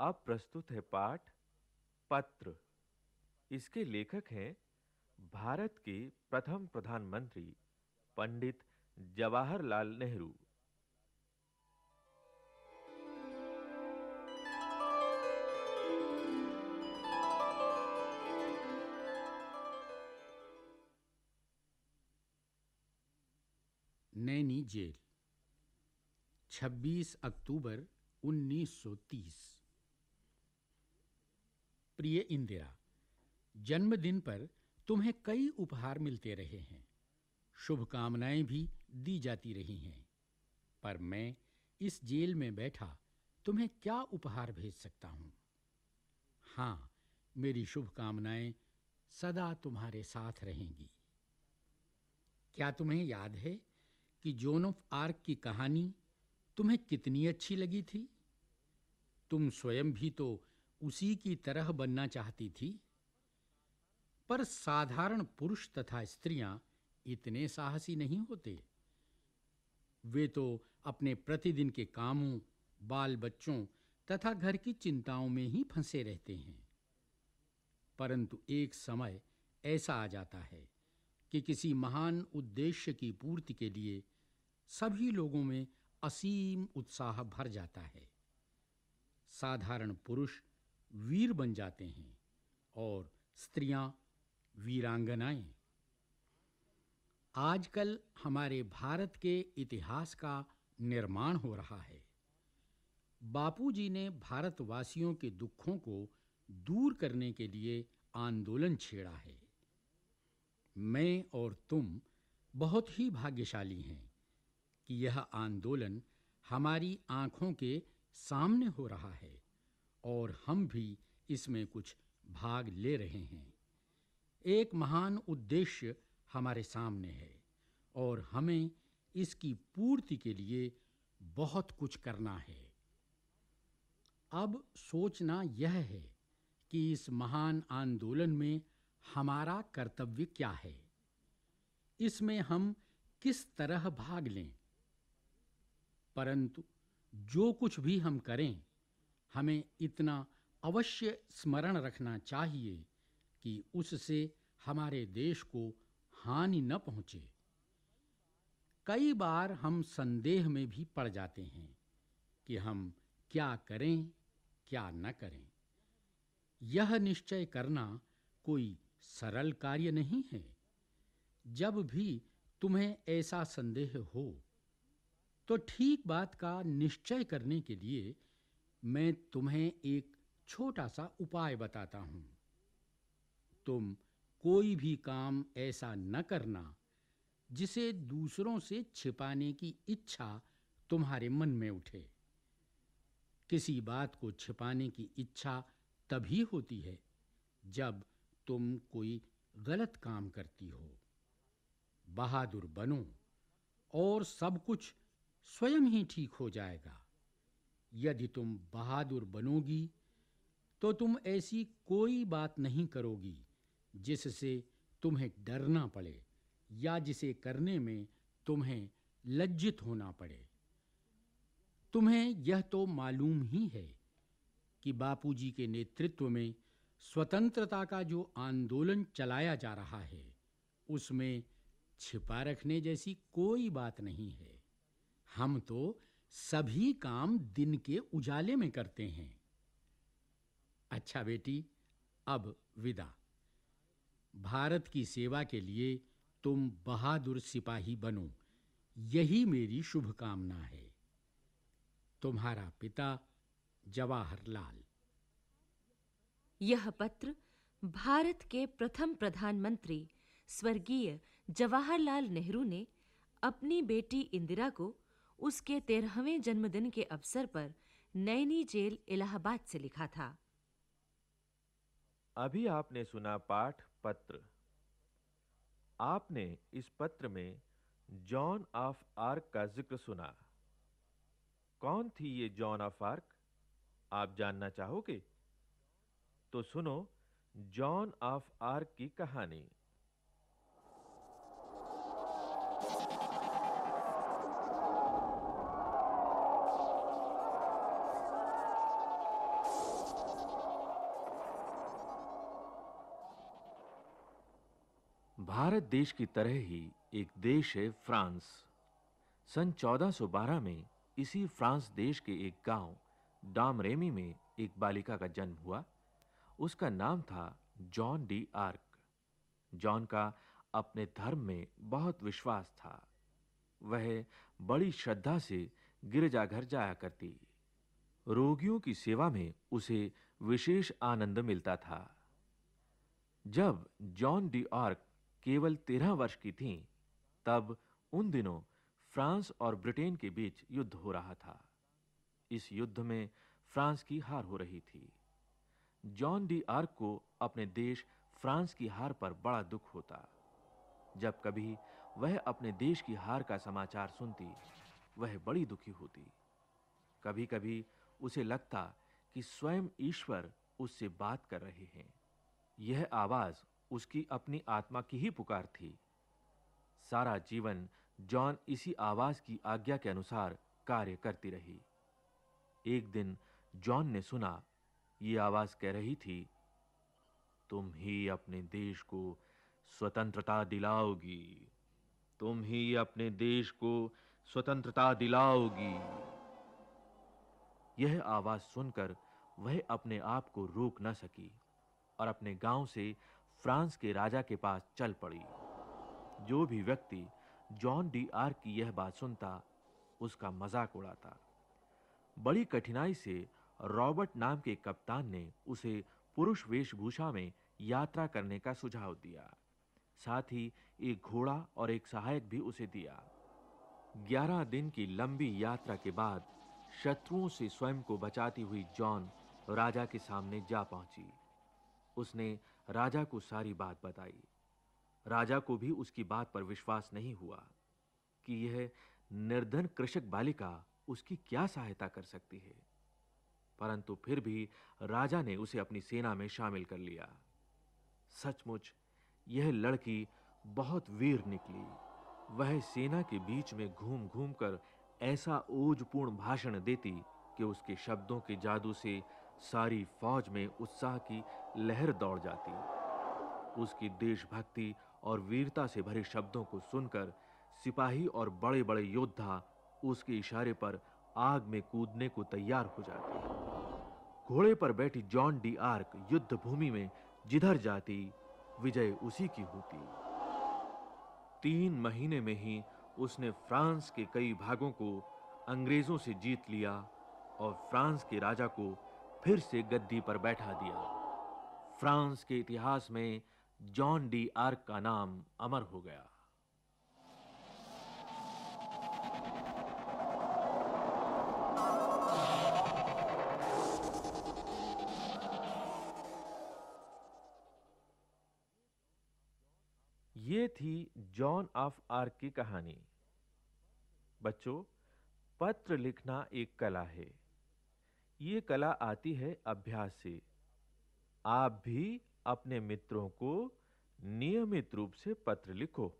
अब प्रस्तुत है पाठ पत्र। इसके लेखक हैं भारत के प्रथम प्रधानमंत्री पंडित जवाहरलाल नेहरू। नैनी जेल 26 अक्टूबर 1930 प्रिय इंदिरा जन्मदिन पर तुम्हें कई उपहार मिलते रहे हैं। शुभकामनाएँ भी दी जाती रही हैं। पर मैं इस जेल में बैठा तुम्हें क्या उपहार भेज सकता हूँ? हाँ, मेरी शुभकामनाएँ सदा तुम्हारे साथ रहेंगी। क्या तुम्हें याद है कि जोन ऑफ़ आर्क की कहानी तुम्हें कितनी अच्छी लगी थी? तुम स्वयं भी तो उसी की तरह बनना चाहती थी। पर साधारण पुरुष तथा स्त्रियाँ इतने साहसी नहीं होते। वे तो अपने प्रतिदिन के कामों बाल बच्चों तथा घर की चिंताओं में ही फंसे रहते हैं। परंतु एक समय ऐसा आ जाता है कि किसी महान उद्देश्य की पूर्ति के लिए सभी लोगों में असीम उत्साह भर जाता है। साधारण पुरुष वीर बन जाते हैं और स्त्रियाँ वीरांगनाएँ। आजकल हमारे भारत के इतिहास का निर्माण हो रहा है। बापूजी ने भारतवासियों के दुखों को दूर करने के लिए आंदोलन छेड़ा है। मैं और तुम बहुत ही भाग्यशाली हैं कि यह आंदोलन हमारी आँखों के सामने हो रहा है। और हम भी इसमें कुछ भाग ले रहे हैं। एक महान उद्देश्य हमारे सामने है और हमें इसकी पूर्ति के लिए बहुत कुछ करना है। अब सोचना यह है कि इस महान आंदोलन में हमारा कर्तव्य क्या है? इसमें हम किस तरह भाग लें? परंतु जो कुछ भी हम करें हमें इतना अवश्य स्मरण रखना चाहिए कि उससे हमारे देश को हानि न पहुँचे। कई बार हम संदेह में भी पड़ जाते हैं कि हम क्या करें, क्या न करें। यह निश्चय करना कोई सरल कार्य नहीं है। जब भी तुम्हें ऐसा संदेह हो तो ठीक बात का निश्चय करने के लिए मैं तुम्हें एक छोटा सा उपाय बताता हूँ। तुम कोई भी काम ऐसा न करना जिसे दूसरों से छिपाने की इच्छा तुम्हारे मन में उठे। किसी बात को छिपाने की इच्छा तभी होती है जब तुम कोई गलत काम करती हो। बहादुर बनो और सब कुछ स्वयं ही ठीक हो जाएगा। यदि तुम बहादुर बनोगी तो तुम ऐसी कोई बात नहीं करोगी जिससे तुम्हें डरना पड़े या जिसे करने में तुम्हें लज्जित होना पड़े। तुम्हें यह तो मालूम ही है कि बापूजी के नेतृत्व में स्वतंत्रता का जो आंदोलन चलाया जा रहा है, उसमें छिपा रखने जैसी कोई बात नहीं है। हम तो सभी काम दिन के उजाले में करते हैं। अच्छा बेटी, अब विदा। भारत की सेवा के लिए तुम बहादुर सिपाही बनो। यही मेरी शुभकामना है। तुम्हारा पिता जवाहरलाल। यह पत्र भारत के प्रथम प्रधानमंत्री स्वर्गीय जवाहरलाल नेहरू ने अपनी बेटी इंदिरा को उसके तेरहवें जन्मदिन के अवसर पर नैनी जेल इलाहाबाद से लिखा था। अभी आपने सुना पाठ पत्र। आपने इस पत्र में जॉन ऑफ़ आर्क का ज़िक्र सुना। कौन थी ये जॉन ऑफ़ आर्क? आप जानना चाहोगे? तो सुनो जॉन ऑफ़ आर्क की कहानी। भारत देश की तरह ही एक देश है फ्रांस। सन 1412 में इसी फ्रांस देश के एक गाँव, डामरेमी में एक बालिका का जन्म हुआ। उसका नाम था जॉन डी आर्क। जॉन का अपने धर्म में बहुत विश्वास था। वह बड़ी श्रद्धा से गिरजाघर जाया करती। रोगियों की सेवा में उसे विशेष आनंद मिलता था। जब जॉन डी आर्क केवल 13 वर्ष की थीं, तब उन दिनों फ्रांस और ब्रिटेन के बीच युद्ध हो रहा था। इस युद्ध में फ्रांस की हार हो रही थी। जॉन डी आर्क को अपने देश फ्रांस की हार पर बड़ा दुख होता। जब कभी वह अपने देश की हार का समाचार सुनती, वह बड़ी दुखी होती। कभी-कभी उसे लगता कि स्वयं ईश्वर उससे बात कर रहे हैं। यह आवाज़ उसकी अपनी आत्मा की ही पुकार थी। सारा जीवन जॉन इसी आवाज़ की आज्ञा के अनुसार कार्य करती रही। एक दिन जॉन ने सुना, ये आवाज़ कह रही थी, तुम ही अपने देश को स्वतंत्रता दिलाओगी। तुम ही अपने देश को स्वतंत्रता दिलाओगी। यह आवाज़ सुनकर वह अपने आप को रोक न सकी और अपने गाँव से फ्रांस के राजा के पास चल पड़ी। जो भी व्यक्ति जॉन डी आर की यह बात सुनता, उसका मज़ाक उड़ाता। बड़ी कठिनाई से रॉबर्ट नाम के कप्तान ने उसे पुरुष वेशभूषा में यात्रा करने का सुझाव दिया। साथ ही एक घोड़ा और एक सहायक भी उसे दिया। 11 दिन की लंबी यात्रा के बाद शत्रुओं से स्वयं को बचाती हुई जॉन राजा के सामने जा पहुँची। उसने राजा को सारी बात बताई। राजा को भी उसकी बात पर विश्वास नहीं हुआ कि यह निर्धन कृषक बालिका उसकी क्या सहायता कर सकती है। परंतु फिर भी राजा ने उसे अपनी सेना में शामिल कर लिया। सचमुच, यह लड़की बहुत वीर निकली। वह सेना के बीच में घूम-घूम कर ऐसा ओजपूर्ण भाषण देती कि उसके शब्दों के जादू से सारी फौज में उत्साह की लहर दौड़ जाती। उसकी देशभक्ति और वीरता से भरे शब्दों को सुनकर सिपाही और बड़े-बड़े योद्धा उसके इशारे पर आग में कूदने को तैयार हो जाते घोड़े पर बैठी जॉन डी आर्क युद्ध भूमि में जिधर जाती, विजय उसी की होती। तीन महीने में ही उसने फ्रांस के कई भागों को अंग्रेज़ों से जीत लिया और फ्रांस के राजा को फिर से गद्दी पर बैठा दिया। फ्रांस के इतिहास में जॉन डी आर्क का नाम अमर हो गया। ये थी जॉन ऑफ़ आर्क की कहानी। बच्चों, पत्र लिखना एक कला है। ये कला आती है अभ्यास से। आप भी अपने मित्रों को नियमित रूप से पत्र लिखो।